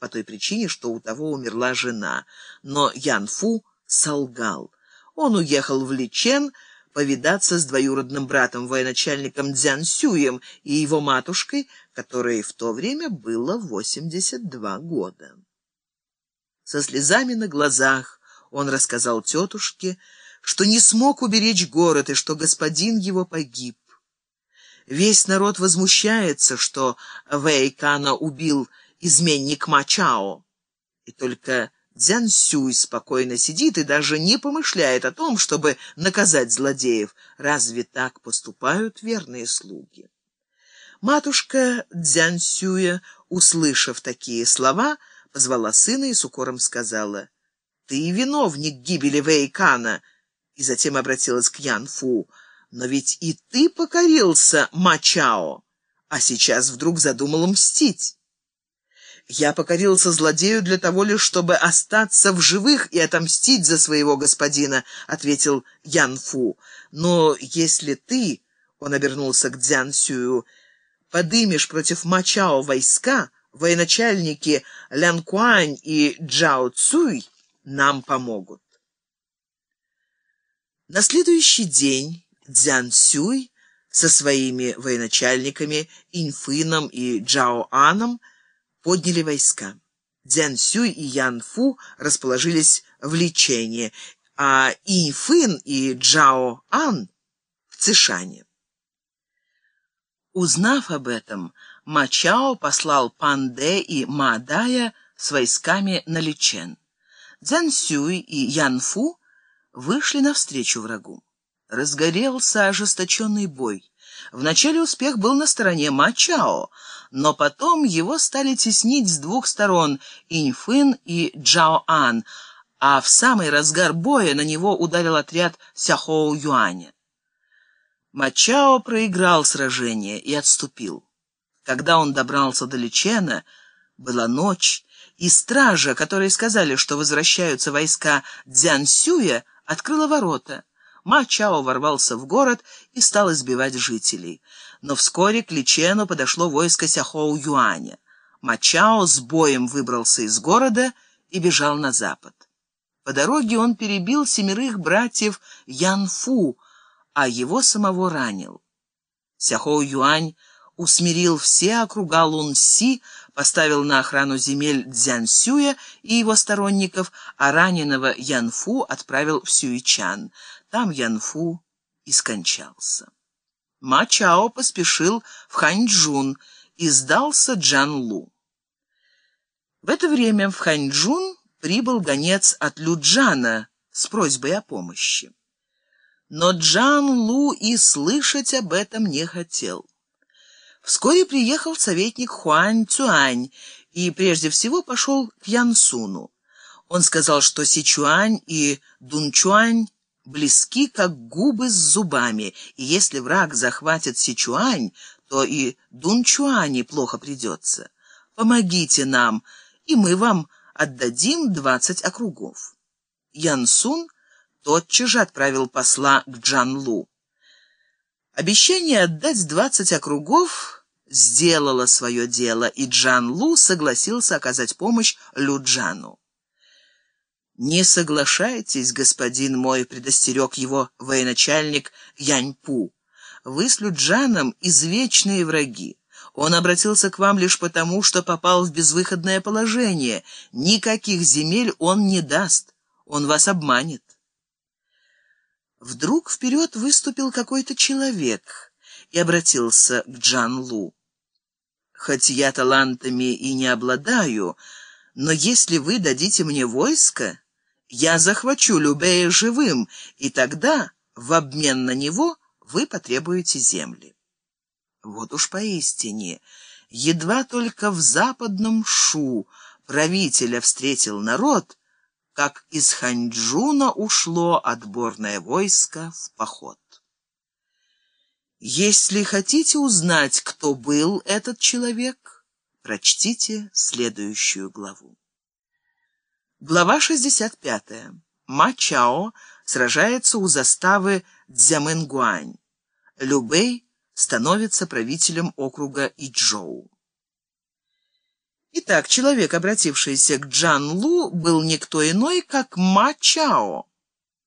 по той причине, что у того умерла жена. Но Ян Фу солгал. Он уехал в Личен повидаться с двоюродным братом, военачальником Дзян Сюем и его матушкой, которой в то время было 82 года. Со слезами на глазах он рассказал тетушке, что не смог уберечь город и что господин его погиб. Весь народ возмущается, что Вэйкана убил изменник Мачао. И только Дзян Сюй спокойно сидит и даже не помышляет о том, чтобы наказать злодеев. Разве так поступают верные слуги? Матушка Дзян Сюя, услышав такие слова, позвала сына и с укором сказала, «Ты виновник гибели Вэйкана», и затем обратилась к Ян Фу, «Но ведь и ты покорился Мачао, а сейчас вдруг задумал мстить». Я покорился злодею для того лишь, чтобы остаться в живых и отомстить за своего господина, ответил Ян Фу. Но если ты, он обернулся к Дзян Сюю, подымешь против Мачао войска, военачальники Лян Куань и Джао Цуй нам помогут. На следующий день Дзян Сюй со своими военачальниками Инфыном и Джао Аном подняли войска. Дзян Сюй и Ян Фу расположились в лечении, а Инфын и Джао Ан в Цишане. Узнав об этом, Мачао послал Панде и Маадая с войсками на Личен. Дзян Сюй и Ян Фу вышли навстречу врагу. Разгорелся ожесточенный бой. Вначале успех был на стороне Мачао, но потом его стали теснить с двух сторон Иньфын и Джаоан, а в самый разгар боя на него ударил отряд Сяхоу Юаня. Мачао проиграл сражение и отступил. Когда он добрался до Личена, была ночь, и стража, которые сказали, что возвращаются войска Дзянсюя, открыла ворота. Ма Чао ворвался в город и стал избивать жителей. Но вскоре к Личену подошло войско Сяхоу Юаня. Ма Чао с боем выбрался из города и бежал на запад. По дороге он перебил семерых братьев Ян Фу, а его самого ранил. Сяхоу Юань усмирил все округа Лун-Си, поставил на охрану земель Цзяньсюя и его сторонников, а раненого Янфу отправил в Сюичан. Там Янфу и скончался. Ма Чао поспешил в Ханьчжун и сдался Джан Лу. В это время в Ханьчжун прибыл гонец от Люджана с просьбой о помощи. Но Джан Лу и слышать об этом не хотел. Вскоре приехал советник Хуань Цюань и прежде всего пошел к Янсуну. Он сказал, что Сичуань и Дунчуань близки, как губы с зубами, и если враг захватит Сичуань, то и Дунчуани плохо придется. Помогите нам, и мы вам отдадим двадцать округов. Янсун тотчас же отправил посла к Джанлу. Обещание отдать двадцать округов сделало свое дело, и Джан Лу согласился оказать помощь Люджану. «Не соглашайтесь, господин мой», — предостерег его военачальник Яньпу. «Вы с Люджаном извечные враги. Он обратился к вам лишь потому, что попал в безвыходное положение. Никаких земель он не даст. Он вас обманет». Вдруг вперед выступил какой-то человек и обратился к Джан Лу. «Хоть я талантами и не обладаю, но если вы дадите мне войско, я захвачу Любея живым, и тогда в обмен на него вы потребуете земли». Вот уж поистине, едва только в западном Шу правителя встретил народ — как из Ханчжуна ушло отборное войско в поход. Если хотите узнать, кто был этот человек, прочтите следующую главу. Глава 65. Ма Чао сражается у заставы Цзямэнгуань. Любэй становится правителем округа Иджоу. Итак, человек, обратившийся к Джан Лу, был никто иной, как Ма Чао.